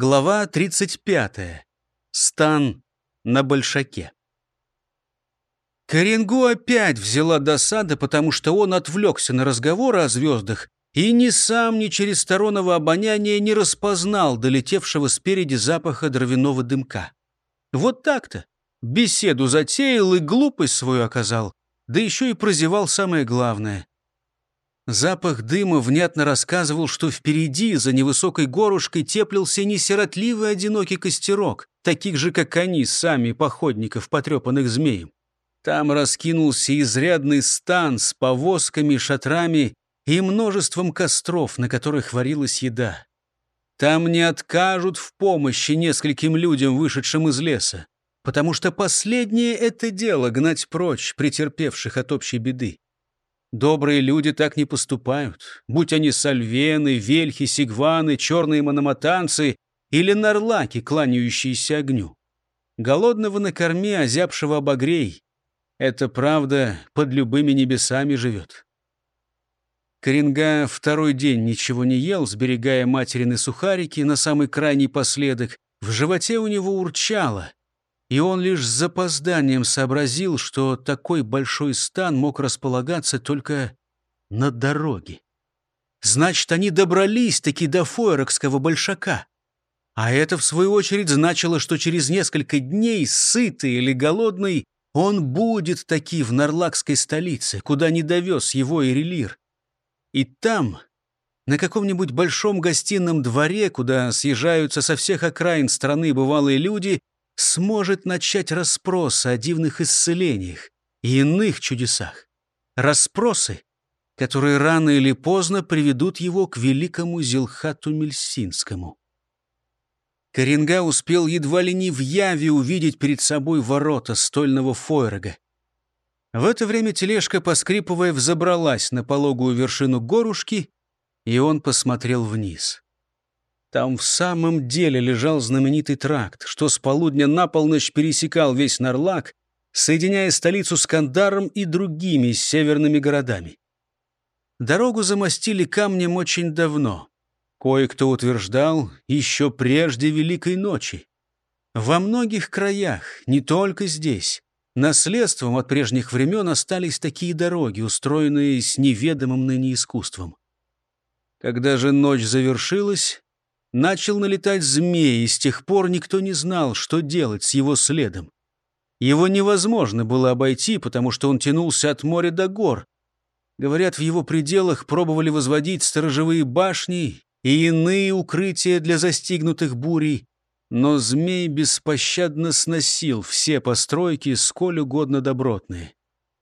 Глава 35. Стан на Большаке. Коренгу опять взяла досада, потому что он отвлекся на разговоры о звездах и ни сам, ни через сторонного обоняния не распознал долетевшего спереди запаха дровяного дымка. Вот так-то. Беседу затеял и глупость свою оказал, да еще и прозевал самое главное. Запах дыма внятно рассказывал, что впереди, за невысокой горушкой, теплился не сиротливый одинокий костерок, таких же, как они, сами походников, потрепанных змеем. Там раскинулся изрядный стан с повозками, шатрами и множеством костров, на которых варилась еда. Там не откажут в помощи нескольким людям, вышедшим из леса, потому что последнее это дело гнать прочь претерпевших от общей беды. Добрые люди так не поступают, будь они сальвены, вельхи, сигваны, черные мономатанцы или нарлаки, кланяющиеся огню. Голодного накорми, озябшего обогрей. Это правда под любыми небесами живет. Коренга второй день ничего не ел, сберегая материны сухарики на самый крайний последок. В животе у него урчало, и он лишь с запозданием сообразил, что такой большой стан мог располагаться только на дороге. Значит, они добрались-таки до Фойрокского большака. А это, в свою очередь, значило, что через несколько дней, сытый или голодный, он будет таки в Нарлакской столице, куда не довез его Ирелир. И там, на каком-нибудь большом гостином дворе, куда съезжаются со всех окраин страны бывалые люди, сможет начать расспросы о дивных исцелениях и иных чудесах. Расспросы, которые рано или поздно приведут его к великому Зилхату Мельсинскому. Коренга успел едва ли не в яве увидеть перед собой ворота стольного фойрога. В это время тележка, поскрипывая, взобралась на пологую вершину горушки, и он посмотрел вниз. Там в самом деле лежал знаменитый тракт, что с полудня на полночь пересекал весь Нарлак, соединяя столицу с Кандаром и другими северными городами. Дорогу замостили камнем очень давно. Кое-кто утверждал, еще прежде Великой ночи. Во многих краях, не только здесь, наследством от прежних времен остались такие дороги, устроенные с неведомым ныне искусством. Когда же ночь завершилась, начал налетать змей, и с тех пор никто не знал, что делать с его следом. Его невозможно было обойти, потому что он тянулся от моря до гор. Говорят, в его пределах пробовали возводить сторожевые башни и иные укрытия для застигнутых бурей, но змей беспощадно сносил все постройки, сколь угодно добротные.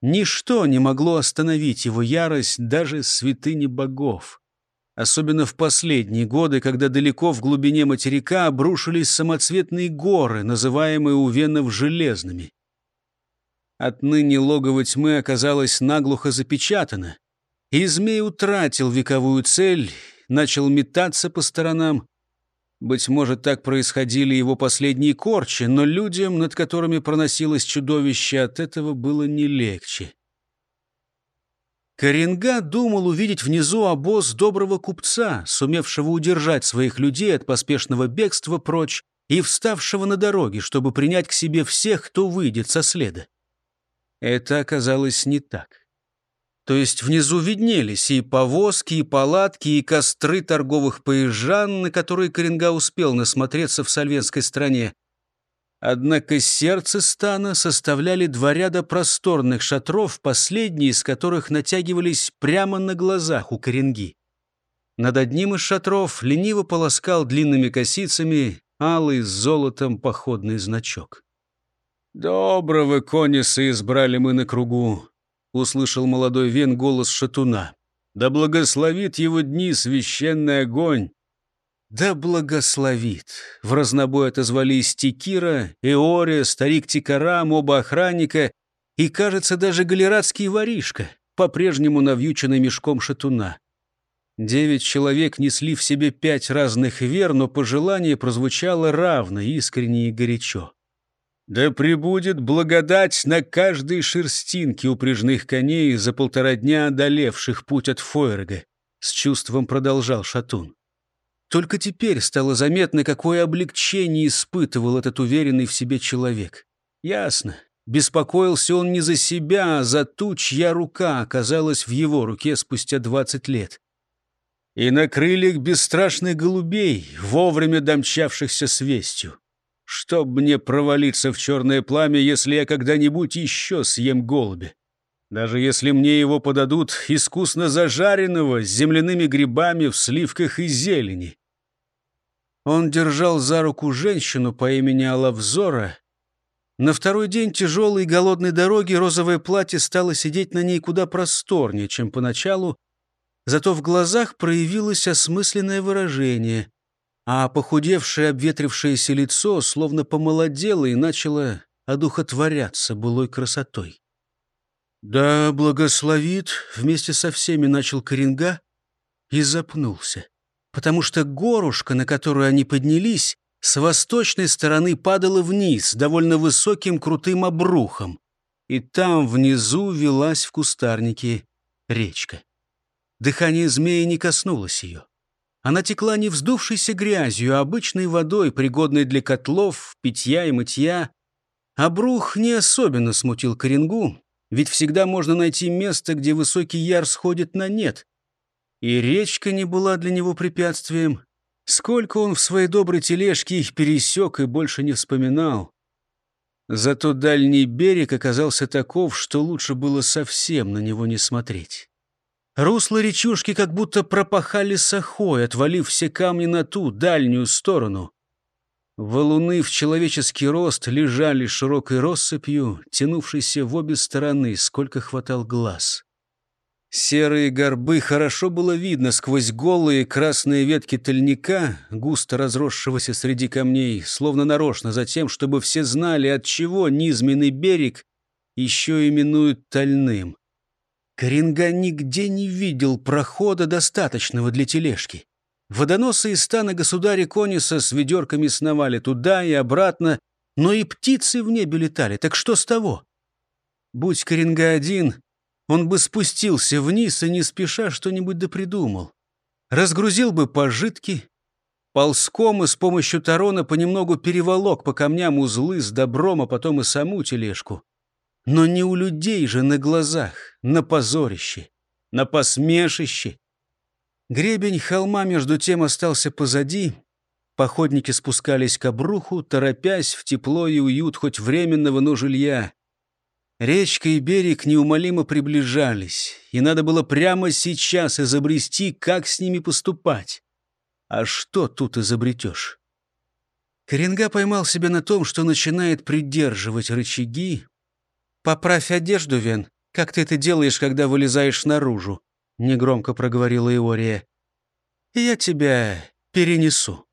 Ничто не могло остановить его ярость, даже святыни богов особенно в последние годы, когда далеко в глубине материка обрушились самоцветные горы, называемые у венов железными. Отныне логово тьмы оказалось наглухо запечатано, и змей утратил вековую цель, начал метаться по сторонам. Быть может, так происходили его последние корчи, но людям, над которыми проносилось чудовище, от этого было не легче. Коренга думал увидеть внизу обоз доброго купца, сумевшего удержать своих людей от поспешного бегства прочь и вставшего на дороге, чтобы принять к себе всех, кто выйдет со следа. Это оказалось не так. То есть внизу виднелись и повозки, и палатки, и костры торговых поезжан, на которые Коренга успел насмотреться в сальвенской стране, Однако сердце стана составляли два ряда просторных шатров, последние из которых натягивались прямо на глазах у коренги. Над одним из шатров лениво полоскал длинными косицами алый с золотом походный значок. «Доброго конниса избрали мы на кругу», — услышал молодой вен голос шатуна. «Да благословит его дни священный огонь, да благословит. В разнобой отозвались Текира, Эория, старик Тикарам, оба охранника и, кажется, даже галератский воришка, по-прежнему навьюченный мешком шатуна. Девять человек несли в себе пять разных вер, но пожелание прозвучало равно, искренне и горячо. «Да пребудет благодать на каждой шерстинке упряжных коней за полтора дня одолевших путь от Фойерга», — с чувством продолжал Шатун. Только теперь стало заметно, какое облегчение испытывал этот уверенный в себе человек. Ясно. Беспокоился он не за себя, а за ту, чья рука оказалась в его руке спустя двадцать лет. И на крыльях бесстрашных голубей, вовремя домчавшихся с вестью. Чтоб мне провалиться в черное пламя, если я когда-нибудь еще съем голубя. Даже если мне его подадут искусно зажаренного с земляными грибами в сливках и зелени. Он держал за руку женщину по имени Алавзора. На второй день тяжелой и голодной дороги розовое платье стало сидеть на ней куда просторнее, чем поначалу, зато в глазах проявилось осмысленное выражение, а похудевшее обветрившееся лицо словно помолодело и начало одухотворяться былой красотой. «Да благословит!» — вместе со всеми начал Коренга и запнулся, потому что горушка, на которую они поднялись, с восточной стороны падала вниз, довольно высоким крутым обрухом, и там внизу велась в кустарнике речка. Дыхание змеи не коснулось ее. Она текла не вздувшейся грязью, а обычной водой, пригодной для котлов, питья и мытья. Обрух не особенно смутил Коренгу, ведь всегда можно найти место, где высокий яр сходит на нет. И речка не была для него препятствием. Сколько он в своей доброй тележке их пересек и больше не вспоминал. Зато дальний берег оказался таков, что лучше было совсем на него не смотреть. Русло речушки как будто пропахали сахой, отвалив все камни на ту, дальнюю сторону. Валуны в человеческий рост лежали широкой россыпью, тянувшейся в обе стороны, сколько хватал глаз. Серые горбы хорошо было видно сквозь голые красные ветки тольника, густо разросшегося среди камней, словно нарочно за тем, чтобы все знали, от чего низменный берег еще именуют тольным. Коренга нигде не видел прохода, достаточного для тележки. Водоносы из стана государя Кониса с ведерками сновали туда и обратно, но и птицы в небе летали, так что с того? Будь Коренга один, он бы спустился вниз и не спеша что-нибудь допридумал. Разгрузил бы пожитки, ползком и с помощью тарона понемногу переволок по камням узлы с добром, а потом и саму тележку. Но не у людей же на глазах, на позорище, на посмешище. Гребень холма между тем остался позади. Походники спускались к обруху, торопясь в тепло и уют хоть временного, но жилья. Речка и берег неумолимо приближались, и надо было прямо сейчас изобрести, как с ними поступать. А что тут изобретешь? Коренга поймал себя на том, что начинает придерживать рычаги. «Поправь одежду, Вен, как ты это делаешь, когда вылезаешь наружу», — негромко проговорила Иория. «Я тебя перенесу».